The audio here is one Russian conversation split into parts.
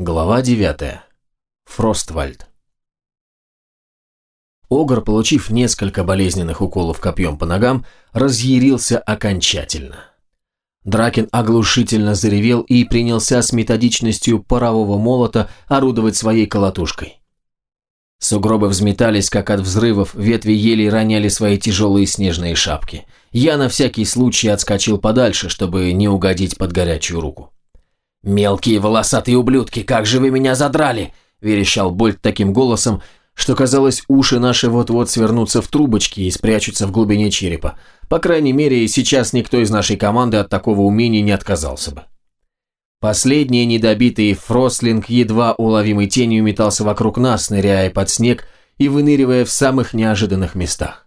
Глава 9. Фроствальд. Огр, получив несколько болезненных уколов копьем по ногам, разъярился окончательно. Дракен оглушительно заревел и принялся с методичностью парового молота орудовать своей колотушкой. Сугробы взметались, как от взрывов, ветви еле роняли свои тяжелые снежные шапки. Я на всякий случай отскочил подальше, чтобы не угодить под горячую руку. «Мелкие волосатые ублюдки, как же вы меня задрали!» – верещал Больт таким голосом, что казалось, уши наши вот-вот свернутся в трубочки и спрячутся в глубине черепа. По крайней мере, сейчас никто из нашей команды от такого умения не отказался бы. Последний недобитый Фрослинг едва уловимой тенью метался вокруг нас, ныряя под снег и выныривая в самых неожиданных местах.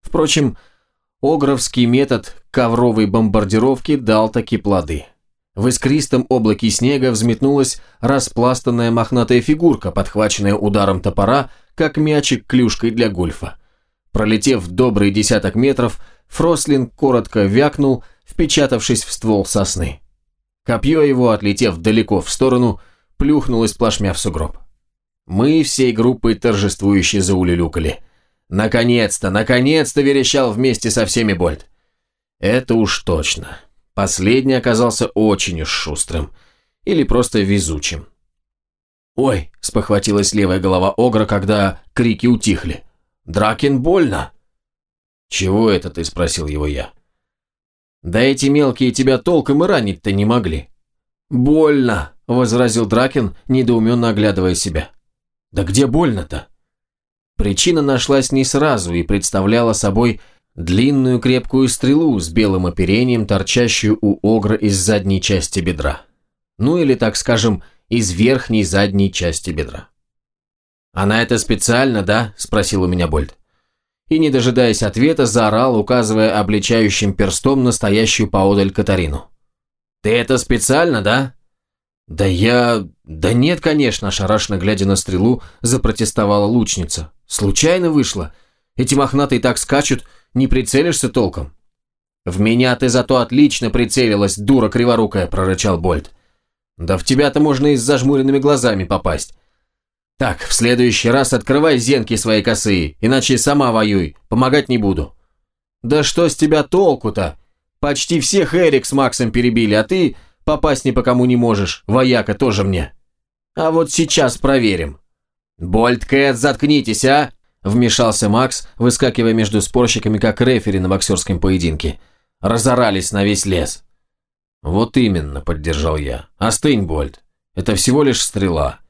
Впрочем, Огровский метод ковровой бомбардировки дал таки плоды – в искристом облаке снега взметнулась распластанная мохнатая фигурка, подхваченная ударом топора, как мячик клюшкой для гольфа. Пролетев добрый десяток метров, Фрослин коротко вякнул, впечатавшись в ствол сосны. Копье его, отлетев далеко в сторону, плюхнулось плашмя в сугроб. Мы всей группой торжествующе заулюлюкали. «Наконец-то, наконец-то!» – верещал вместе со всеми Больт. «Это уж точно. Последний оказался очень уж шустрым. Или просто везучим. «Ой!» – спохватилась левая голова Огра, когда крики утихли. «Дракин больно!» «Чего это ты?» – спросил его я. «Да эти мелкие тебя толком и ранить-то не могли». «Больно!» – возразил Дракин, недоуменно оглядывая себя. «Да где больно-то?» Причина нашлась не сразу и представляла собой длинную крепкую стрелу с белым оперением, торчащую у огра из задней части бедра. Ну или, так скажем, из верхней задней части бедра. «Она это специально, да?» – спросил у меня Больт. И, не дожидаясь ответа, заорал, указывая обличающим перстом настоящую поодаль Катарину. «Ты это специально, да?» «Да я... Да нет, конечно», – ошарашенно глядя на стрелу, запротестовала лучница. «Случайно вышло. Эти мохнатые так скачут, не прицелишься толком». «В меня ты зато отлично прицелилась, дура криворукая», – прорычал Больт. «Да в тебя-то можно и с зажмуренными глазами попасть. Так, в следующий раз открывай зенки свои косые, иначе сама воюй, помогать не буду». «Да что с тебя толку-то? Почти всех Эрик с Максом перебили, а ты попасть ни по кому не можешь, вояка тоже мне. А вот сейчас проверим». «Больт Кэт, заткнитесь, а!» Вмешался Макс, выскакивая между спорщиками, как рефери на боксерском поединке. Разорались на весь лес. «Вот именно», — поддержал я. «Остынь, Больт. Это всего лишь стрела».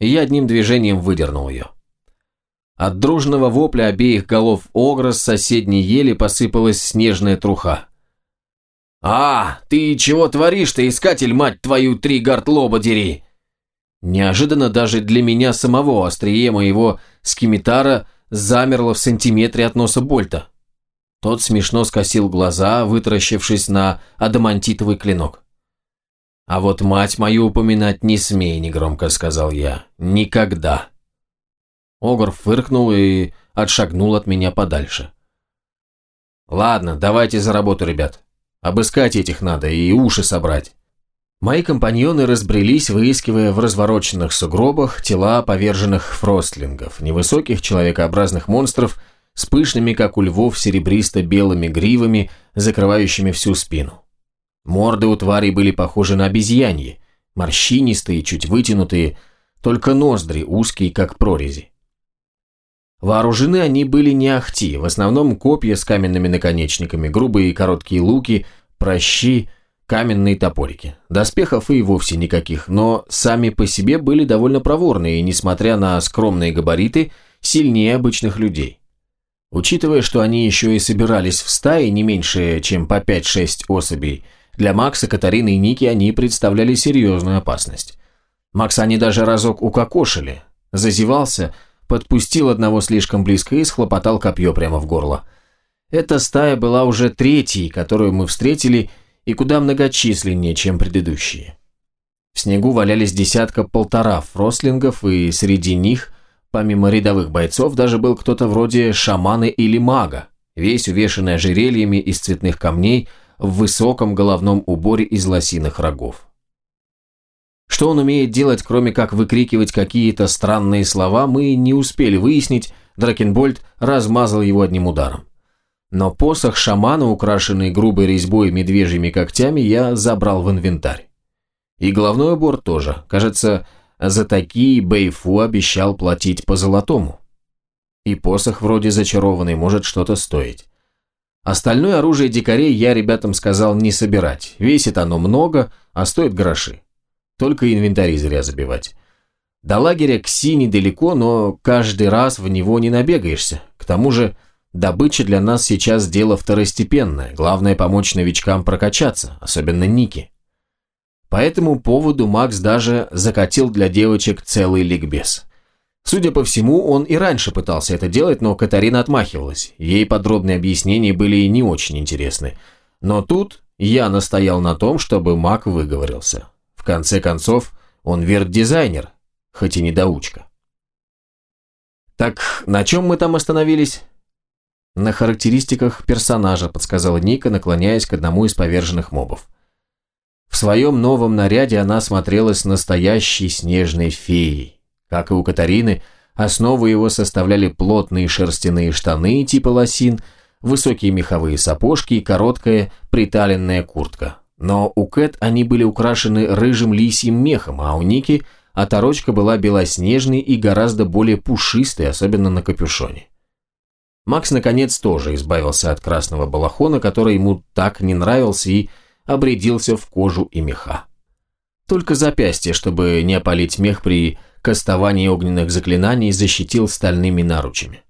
И я одним движением выдернул ее. От дружного вопля обеих голов огра с соседней ели посыпалась снежная труха. «А, ты чего творишь-то, искатель, мать твою, три гард-лоба дери!» Неожиданно даже для меня самого острие моего скимитара замерло в сантиметре от носа Больта. Тот смешно скосил глаза, вытаращившись на адамантитовый клинок. «А вот мать мою упоминать не смей», — негромко сказал я. «Никогда». Огр фыркнул и отшагнул от меня подальше. «Ладно, давайте за работу, ребят. Обыскать этих надо и уши собрать. Мои компаньоны разбрелись, выискивая в развороченных сугробах тела поверженных фростлингов, невысоких человекообразных монстров с пышными, как у львов, серебристо-белыми гривами, закрывающими всю спину. Морды у тварей были похожи на обезьяньи, морщинистые, чуть вытянутые, только ноздри узкие, как прорези. Вооружены они были не ахти, в основном копья с каменными наконечниками, грубые и короткие луки, прощи, каменные топорики. Доспехов и вовсе никаких, но сами по себе были довольно проворные и, несмотря на скромные габариты, сильнее обычных людей. Учитывая, что они еще и собирались в стае не меньше, чем по 5-6 особей, для Макса, Катарины и Ники они представляли серьезную опасность. Макса они даже разок укокошили, зазевался, подпустил одного слишком близко и схлопотал копье прямо в горло. Эта стая была уже третьей, которую мы встретили, и куда многочисленнее, чем предыдущие. В снегу валялись десятка-полтора фрослингов, и среди них, помимо рядовых бойцов, даже был кто-то вроде шамана или мага, весь увешанный ожерельями из цветных камней в высоком головном уборе из лосиных рогов. Что он умеет делать, кроме как выкрикивать какие-то странные слова, мы не успели выяснить, Дракенбольд размазал его одним ударом. Но посох шамана, украшенный грубой резьбой медвежьими когтями, я забрал в инвентарь. И головной убор тоже. Кажется, за такие Бэйфу обещал платить по золотому. И посох вроде зачарованный может что-то стоить. Остальное оружие дикарей я ребятам сказал не собирать. Весит оно много, а стоит гроши. Только инвентарь зря забивать. До лагеря Кси недалеко, но каждый раз в него не набегаешься. К тому же добыча для нас сейчас дело второстепенное. Главное помочь новичкам прокачаться, особенно Ники. По этому поводу Макс даже закатил для девочек целый ликбез. Судя по всему, он и раньше пытался это делать, но Катарина отмахивалась. Ей подробные объяснения были не очень интересны. Но тут я настоял на том, чтобы Мак выговорился. В конце концов, он верт-дизайнер, хоть и недоучка. «Так на чем мы там остановились?» «На характеристиках персонажа», — подсказала Ника, наклоняясь к одному из поверженных мобов. В своем новом наряде она смотрелась настоящей снежной феей. Как и у Катарины, основу его составляли плотные шерстяные штаны типа лосин, высокие меховые сапожки и короткая приталенная куртка. Но у Кэт они были украшены рыжим лисьим мехом, а у Ники оторочка была белоснежной и гораздо более пушистой, особенно на капюшоне. Макс, наконец, тоже избавился от красного балахона, который ему так не нравился, и обрядился в кожу и меха. Только запястье, чтобы не опалить мех при кастовании огненных заклинаний, защитил стальными наручами.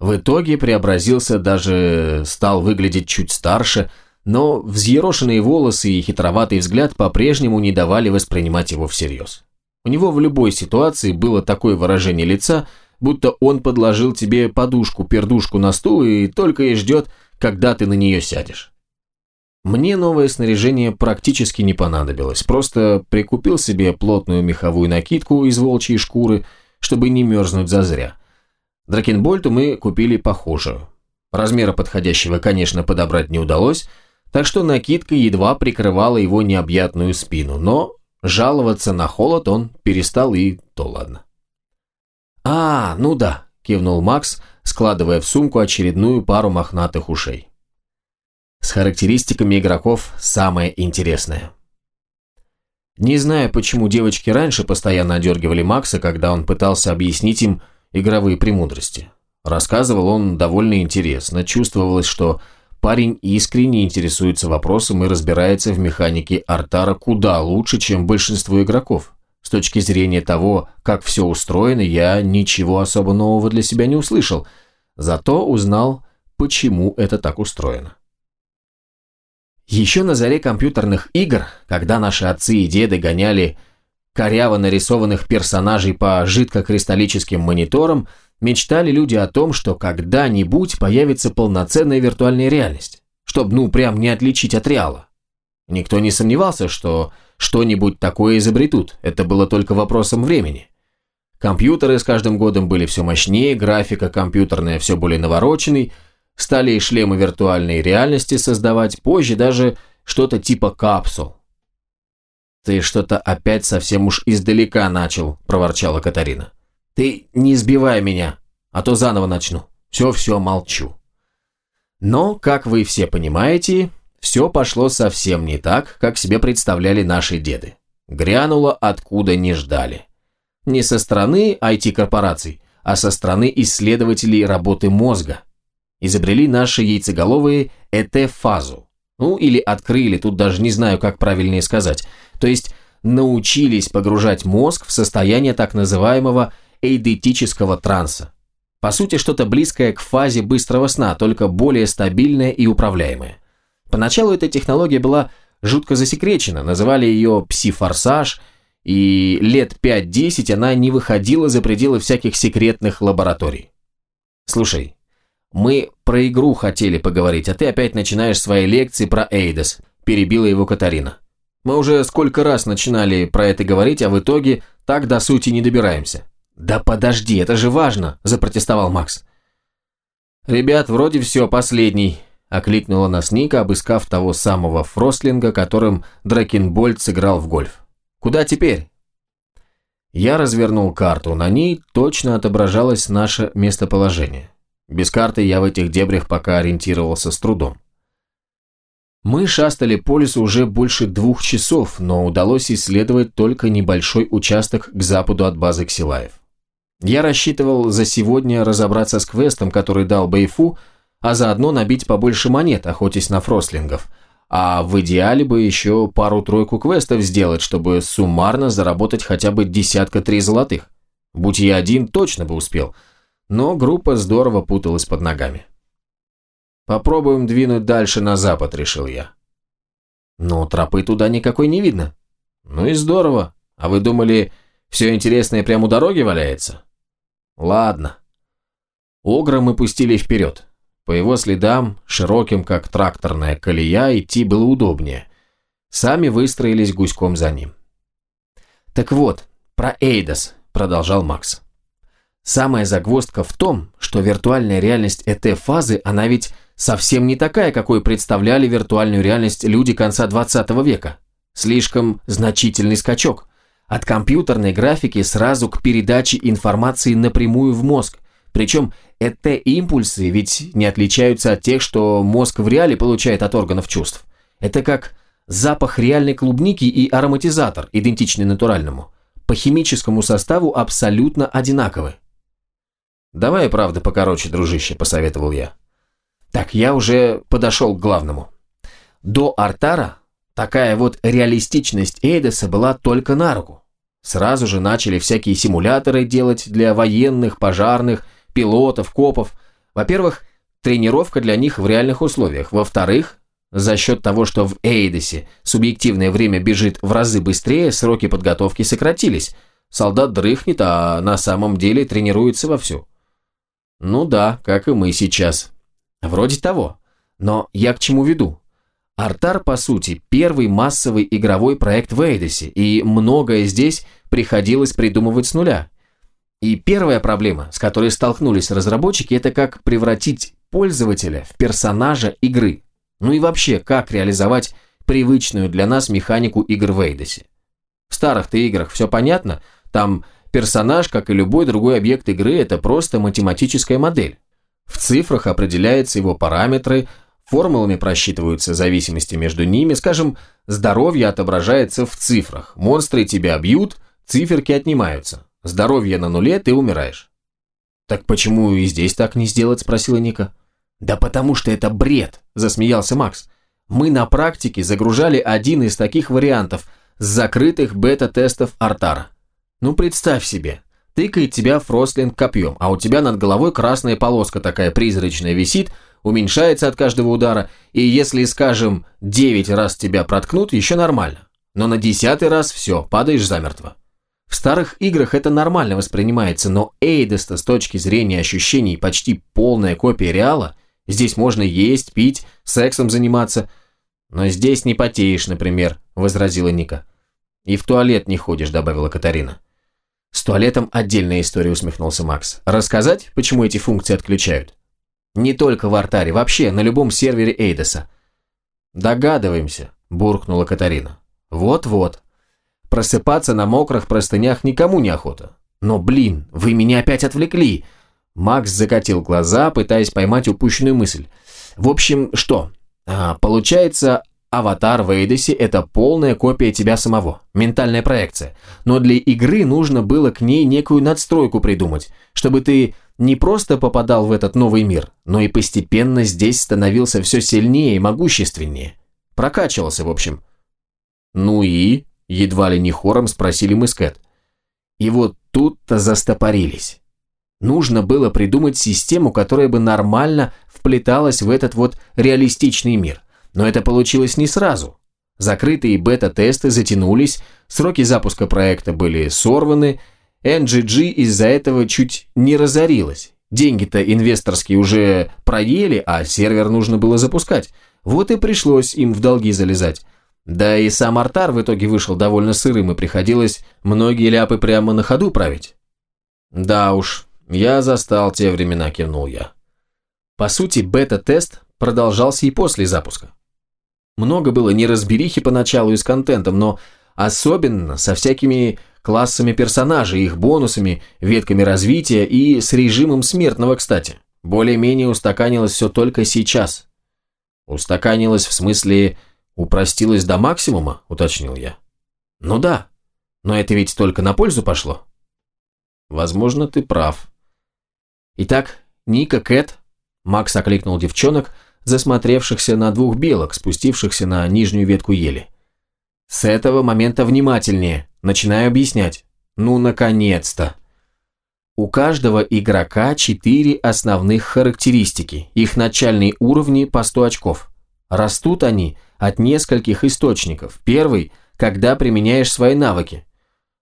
В итоге преобразился даже стал выглядеть чуть старше, но взъерошенные волосы и хитроватый взгляд по-прежнему не давали воспринимать его всерьез. У него в любой ситуации было такое выражение лица, будто он подложил тебе подушку-пердушку на стул и только и ждет, когда ты на нее сядешь. Мне новое снаряжение практически не понадобилось, просто прикупил себе плотную меховую накидку из волчьей шкуры, чтобы не мерзнуть зазря. Дракенбольту мы купили похожую. Размера подходящего, конечно, подобрать не удалось, так что накидка едва прикрывала его необъятную спину, но жаловаться на холод он перестал и то ладно. «А, ну да», – кивнул Макс, складывая в сумку очередную пару мохнатых ушей. С характеристиками игроков самое интересное. Не знаю, почему девочки раньше постоянно одергивали Макса, когда он пытался объяснить им игровые премудрости. Рассказывал он довольно интересно, чувствовалось, что парень искренне интересуется вопросом и разбирается в механике Артара куда лучше, чем большинство игроков. С точки зрения того, как все устроено, я ничего особо нового для себя не услышал, зато узнал, почему это так устроено. Еще на заре компьютерных игр, когда наши отцы и деды гоняли коряво нарисованных персонажей по жидкокристаллическим мониторам, мечтали люди о том, что когда-нибудь появится полноценная виртуальная реальность, чтобы ну прям не отличить от реала. Никто не сомневался, что что-нибудь такое изобретут, это было только вопросом времени. Компьютеры с каждым годом были все мощнее, графика компьютерная все более навороченной, Стали и шлемы виртуальной реальности создавать, позже даже что-то типа капсул. «Ты что-то опять совсем уж издалека начал», – проворчала Катарина. «Ты не сбивай меня, а то заново начну. Все-все, молчу». Но, как вы все понимаете, все пошло совсем не так, как себе представляли наши деды. Грянуло откуда не ждали. Не со стороны IT-корпораций, а со стороны исследователей работы мозга – изобрели наши яйцеголовые ЭТ-фазу. Ну, или открыли, тут даже не знаю, как правильнее сказать. То есть научились погружать мозг в состояние так называемого эйдетического транса. По сути, что-то близкое к фазе быстрого сна, только более стабильное и управляемое. Поначалу эта технология была жутко засекречена, называли ее пси-форсаж, и лет 5-10 она не выходила за пределы всяких секретных лабораторий. Слушай, «Мы про игру хотели поговорить, а ты опять начинаешь свои лекции про Эйдос», – перебила его Катарина. «Мы уже сколько раз начинали про это говорить, а в итоге так до сути не добираемся». «Да подожди, это же важно», – запротестовал Макс. «Ребят, вроде все, последний», – окликнула нас Ника, обыскав того самого Фрослинга, которым Дракенбольд сыграл в гольф. Куда теперь?» Я развернул карту, на ней точно отображалось наше местоположение. Без карты я в этих дебрях пока ориентировался с трудом. Мы шастали по лесу уже больше двух часов, но удалось исследовать только небольшой участок к западу от базы Ксилаев. Я рассчитывал за сегодня разобраться с квестом, который дал Бэйфу, а заодно набить побольше монет, охотясь на фрослингов. А в идеале бы еще пару-тройку квестов сделать, чтобы суммарно заработать хотя бы десятка-три золотых. Будь я один, точно бы успел. Но группа здорово путалась под ногами. «Попробуем двинуть дальше на запад», — решил я. «Но тропы туда никакой не видно». «Ну и здорово. А вы думали, все интересное прямо у дороги валяется?» Ладно. Огра мы пустили вперед. По его следам, широким как тракторная колея, идти было удобнее. Сами выстроились гуськом за ним. «Так вот, про Эйдос», — продолжал Макс. «Самая загвоздка в том, что виртуальная реальность ЭТ-фазы, она ведь совсем не такая, какой представляли виртуальную реальность люди конца 20 века. Слишком значительный скачок. От компьютерной графики сразу к передаче информации напрямую в мозг. Причем ЭТ-импульсы ведь не отличаются от тех, что мозг в реале получает от органов чувств. Это как запах реальной клубники и ароматизатор, идентичный натуральному. По химическому составу абсолютно одинаковы. «Давай, правда, покороче, дружище», – посоветовал я. Так, я уже подошел к главному. До Артара такая вот реалистичность Эйдеса была только на руку. Сразу же начали всякие симуляторы делать для военных, пожарных, пилотов, копов. Во-первых, тренировка для них в реальных условиях. Во-вторых, за счет того, что в Эйдесе субъективное время бежит в разы быстрее, сроки подготовки сократились. Солдат дрыхнет, а на самом деле тренируется вовсю. Ну да, как и мы сейчас. Вроде того. Но я к чему веду? Артар, по сути, первый массовый игровой проект в Эйдосе, и многое здесь приходилось придумывать с нуля. И первая проблема, с которой столкнулись разработчики, это как превратить пользователя в персонажа игры. Ну и вообще, как реализовать привычную для нас механику игр в Эйдосе. В старых-то играх все понятно, там персонаж, как и любой другой объект игры, это просто математическая модель. В цифрах определяются его параметры, Формулами просчитываются зависимости между ними, скажем, здоровье отображается в цифрах. Монстры тебя бьют, циферки отнимаются. Здоровье на нуле, ты умираешь. «Так почему и здесь так не сделать?» – спросила Ника. «Да потому что это бред!» – засмеялся Макс. «Мы на практике загружали один из таких вариантов с закрытых бета-тестов Артара. Ну представь себе, тыкает тебя Фрослинг копьем, а у тебя над головой красная полоска такая призрачная висит – уменьшается от каждого удара, и если, скажем, 9 раз тебя проткнут, еще нормально. Но на десятый раз все, падаешь замертво. В старых играх это нормально воспринимается, но Эйдеста с точки зрения ощущений почти полная копия Реала. Здесь можно есть, пить, сексом заниматься. Но здесь не потеешь, например, возразила Ника. И в туалет не ходишь, добавила Катарина. С туалетом отдельная история, усмехнулся Макс. Рассказать, почему эти функции отключают? Не только в артаре, вообще на любом сервере Эйдоса. Догадываемся, буркнула Катарина. Вот-вот. Просыпаться на мокрых простынях никому не охота. Но, блин, вы меня опять отвлекли. Макс закатил глаза, пытаясь поймать упущенную мысль. В общем, что? А, получается, аватар в Эйдосе – это полная копия тебя самого, ментальная проекция. Но для игры нужно было к ней некую надстройку придумать, чтобы ты не просто попадал в этот новый мир, но и постепенно здесь становился все сильнее и могущественнее. Прокачивался, в общем. «Ну и?» – едва ли не хором спросили мы с Кэт. И вот тут-то застопорились. Нужно было придумать систему, которая бы нормально вплеталась в этот вот реалистичный мир. Но это получилось не сразу. Закрытые бета-тесты затянулись, сроки запуска проекта были сорваны – NGG из-за этого чуть не разорилась. Деньги-то инвесторские уже проели, а сервер нужно было запускать. Вот и пришлось им в долги залезать. Да и сам Артар в итоге вышел довольно сырым, и приходилось многие ляпы прямо на ходу править. Да уж, я застал те времена, кивнул я. По сути, бета-тест продолжался и после запуска. Много было неразберихи поначалу и с контентом, но Особенно со всякими классами персонажей, их бонусами, ветками развития и с режимом смертного, кстати. Более-менее устаканилось все только сейчас. Устаканилось в смысле упростилось до максимума, уточнил я. Ну да, но это ведь только на пользу пошло. Возможно, ты прав. Итак, Ника, Кэт, Макс окликнул девчонок, засмотревшихся на двух белок, спустившихся на нижнюю ветку ели. С этого момента внимательнее. Начинаю объяснять. Ну, наконец-то. У каждого игрока четыре основных характеристики. Их начальные уровни по 100 очков. Растут они от нескольких источников. Первый – когда применяешь свои навыки.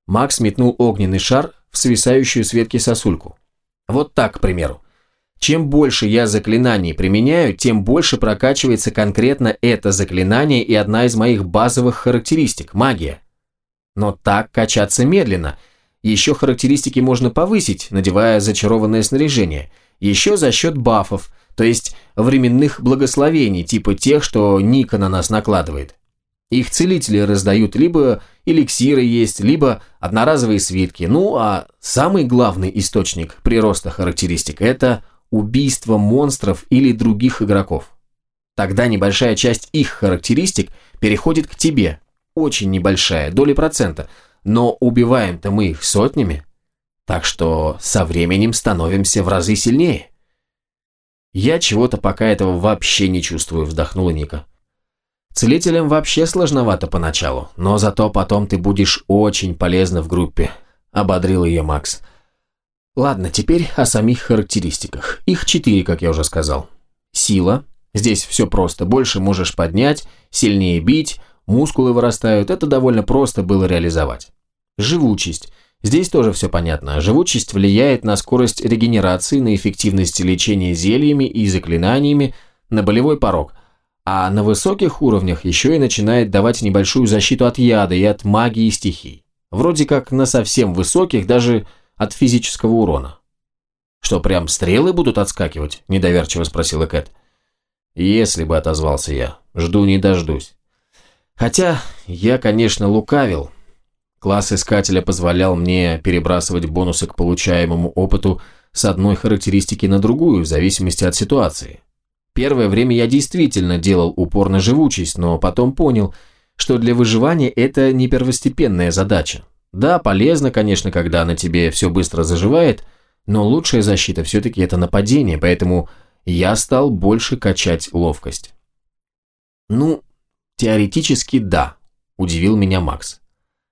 Макс метнул огненный шар в свисающую с ветки сосульку. Вот так, к примеру. Чем больше я заклинаний применяю, тем больше прокачивается конкретно это заклинание и одна из моих базовых характеристик – магия. Но так качаться медленно. Еще характеристики можно повысить, надевая зачарованное снаряжение. Еще за счет бафов, то есть временных благословений, типа тех, что Ника на нас накладывает. Их целители раздают либо эликсиры есть, либо одноразовые свитки. Ну а самый главный источник прироста характеристик – это убийство монстров или других игроков. Тогда небольшая часть их характеристик переходит к тебе, очень небольшая, доля процента, но убиваем-то мы их сотнями, так что со временем становимся в разы сильнее. Я чего-то пока этого вообще не чувствую, вздохнула Ника. Целителям вообще сложновато поначалу, но зато потом ты будешь очень полезна в группе, ободрил ее Макс. Ладно, теперь о самих характеристиках. Их четыре, как я уже сказал. Сила. Здесь все просто. Больше можешь поднять, сильнее бить, мускулы вырастают. Это довольно просто было реализовать. Живучесть. Здесь тоже все понятно. Живучесть влияет на скорость регенерации, на эффективность лечения зельями и заклинаниями, на болевой порог. А на высоких уровнях еще и начинает давать небольшую защиту от яда и от магии и стихий. Вроде как на совсем высоких даже от физического урона. «Что, прям стрелы будут отскакивать?» – недоверчиво спросила Кэт. «Если бы», – отозвался я. «Жду не дождусь». Хотя я, конечно, лукавил. Класс Искателя позволял мне перебрасывать бонусы к получаемому опыту с одной характеристики на другую, в зависимости от ситуации. Первое время я действительно делал упор на живучесть, но потом понял, что для выживания это не первостепенная задача. Да, полезно, конечно, когда на тебе все быстро заживает, но лучшая защита все-таки это нападение, поэтому я стал больше качать ловкость. Ну, теоретически да, удивил меня Макс.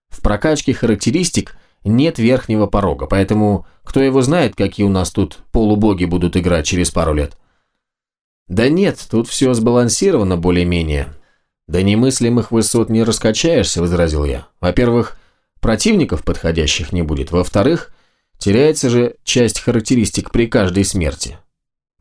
В прокачке характеристик нет верхнего порога, поэтому кто его знает, какие у нас тут полубоги будут играть через пару лет. Да нет, тут все сбалансировано более-менее. До немыслимых высот не раскачаешься, возразил я. Во-первых, противников подходящих не будет. Во-вторых, теряется же часть характеристик при каждой смерти.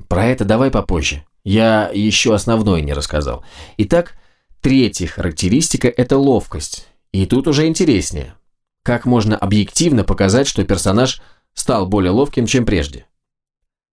Про это давай попозже. Я еще основное не рассказал. Итак, третья характеристика – это ловкость. И тут уже интереснее. Как можно объективно показать, что персонаж стал более ловким, чем прежде?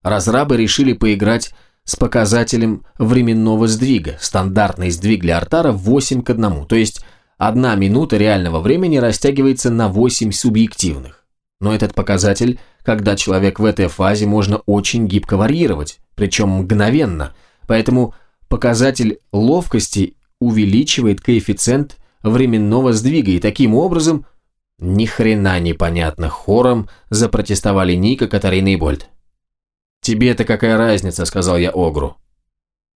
Разрабы решили поиграть с показателем временного сдвига. Стандартный сдвиг для Артара 8 к 1, то есть Одна минута реального времени растягивается на 8 субъективных. Но этот показатель, когда человек в этой фазе, можно очень гибко варьировать, причем мгновенно. Поэтому показатель ловкости увеличивает коэффициент временного сдвига, и таким образом ни хрена непонятно, хором запротестовали Ника, Катарина и Больт. «Тебе-то какая разница?» – сказал я Огру.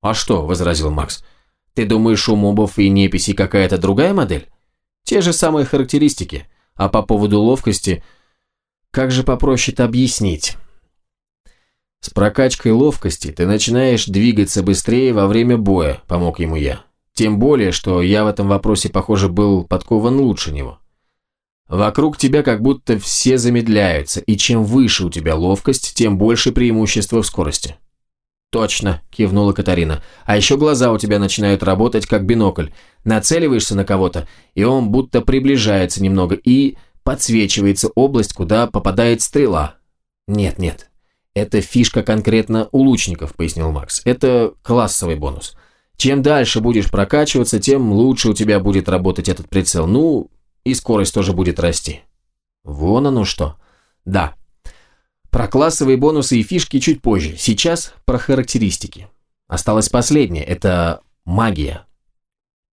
«А что?» – возразил Макс. Ты думаешь, у мобов и неписи какая-то другая модель? Те же самые характеристики. А по поводу ловкости, как же попроще-то объяснить? С прокачкой ловкости ты начинаешь двигаться быстрее во время боя, помог ему я. Тем более, что я в этом вопросе, похоже, был подкован лучше него. Вокруг тебя как будто все замедляются, и чем выше у тебя ловкость, тем больше преимущества в скорости. «Точно», – кивнула Катарина. «А еще глаза у тебя начинают работать как бинокль. Нацеливаешься на кого-то, и он будто приближается немного, и подсвечивается область, куда попадает стрела». «Нет, нет. Это фишка конкретно у лучников», – пояснил Макс. «Это классовый бонус. Чем дальше будешь прокачиваться, тем лучше у тебя будет работать этот прицел. Ну, и скорость тоже будет расти. Вон оно что. Да. Про классовые бонусы и фишки чуть позже. Сейчас про характеристики. Осталось последнее. Это магия.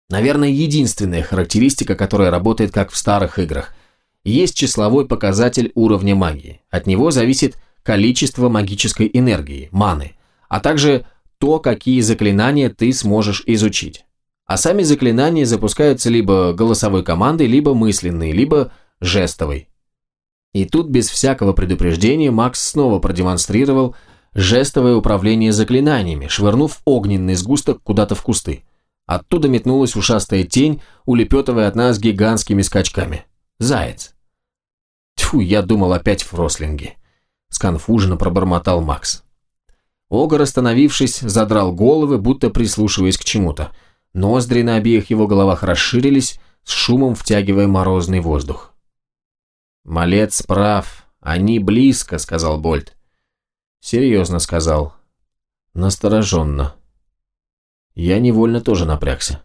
Наверное, единственная характеристика, которая работает как в старых играх. Есть числовой показатель уровня магии. От него зависит количество магической энергии, маны, а также то, какие заклинания ты сможешь изучить. А сами заклинания запускаются либо голосовой командой, либо мысленной, либо жестовой. И тут без всякого предупреждения Макс снова продемонстрировал жестовое управление заклинаниями, швырнув огненный сгусток куда-то в кусты. Оттуда метнулась ушастая тень, улепетывая от нас гигантскими скачками. Заяц. Тьфу, я думал опять в рослинге. Сконфуженно пробормотал Макс. Огр, остановившись, задрал головы, будто прислушиваясь к чему-то. Ноздри на обеих его головах расширились, с шумом втягивая морозный воздух. «Малец прав. Они близко», — сказал Больт. «Серьезно», — сказал. «Настороженно». Я невольно тоже напрягся.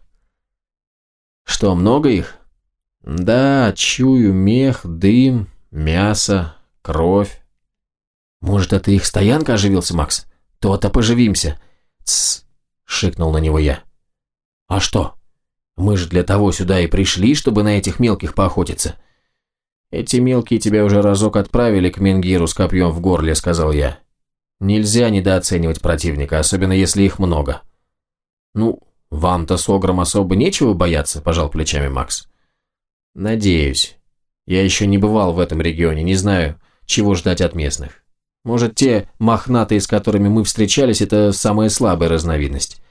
«Что, много их?» «Да, чую мех, дым, мясо, кровь». «Может, это их стоянка?» – оживился Макс. «То-то поживимся». «Тссс», – шикнул на него я. «А что? Мы же для того сюда и пришли, чтобы на этих мелких поохотиться». «Эти мелкие тебя уже разок отправили к Менгиру с копьем в горле», – сказал я. «Нельзя недооценивать противника, особенно если их много». «Ну, вам-то с Огром особо нечего бояться», – пожал плечами Макс. «Надеюсь. Я еще не бывал в этом регионе, не знаю, чего ждать от местных. Может, те мохнатые, с которыми мы встречались, это самая слабая разновидность».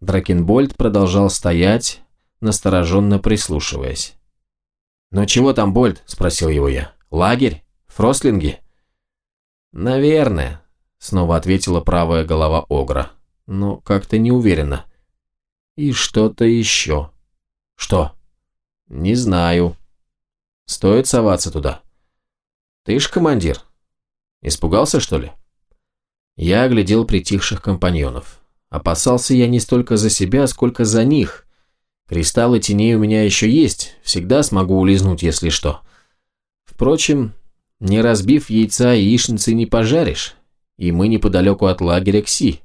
Дракенбольд продолжал стоять, настороженно прислушиваясь. «Ну чего там, Больд?» – спросил его я. «Лагерь? Фрослинги?» «Наверное», – снова ответила правая голова Огра но как-то не уверенно. И что-то еще. Что? Не знаю. Стоит соваться туда. Ты ж командир. Испугался, что ли? Я оглядел притихших компаньонов. Опасался я не столько за себя, сколько за них. Кристаллы теней у меня еще есть, всегда смогу улизнуть, если что. Впрочем, не разбив яйца яичницы не пожаришь, и мы неподалеку от лагеря Кси.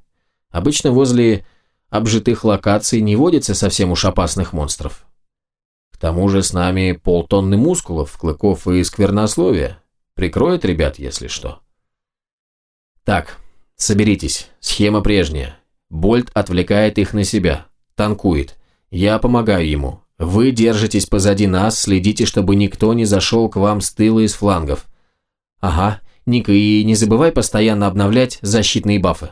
Обычно возле обжитых локаций не водится совсем уж опасных монстров. К тому же с нами полтонны мускулов, клыков и сквернословия. Прикроет ребят, если что. Так, соберитесь. Схема прежняя. Больт отвлекает их на себя. Танкует. Я помогаю ему. Вы держитесь позади нас, следите, чтобы никто не зашел к вам с тыла и флангов. Ага, Ник, и не забывай постоянно обновлять защитные бафы.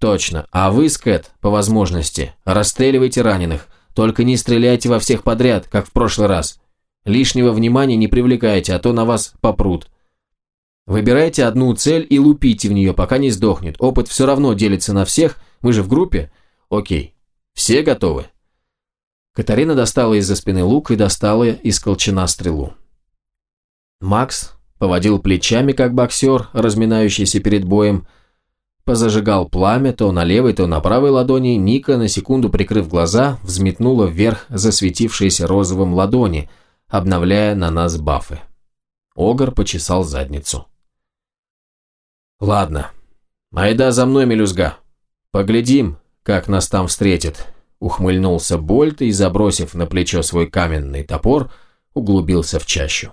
«Точно. А вы, Скэт, по возможности, расстреливайте раненых. Только не стреляйте во всех подряд, как в прошлый раз. Лишнего внимания не привлекайте, а то на вас попрут. Выбирайте одну цель и лупите в нее, пока не сдохнет. Опыт все равно делится на всех, мы же в группе. Окей. Все готовы?» Катарина достала из-за спины лук и достала из колчана стрелу. Макс поводил плечами, как боксер, разминающийся перед боем, позажигал пламя то на левой, то на правой ладони, Ника, на секунду прикрыв глаза, взметнула вверх засветившиеся розовым ладони, обновляя на нас бафы. Огр почесал задницу. «Ладно. Айда за мной, мелюзга. Поглядим, как нас там встретит», — ухмыльнулся Больт и, забросив на плечо свой каменный топор, углубился в чащу.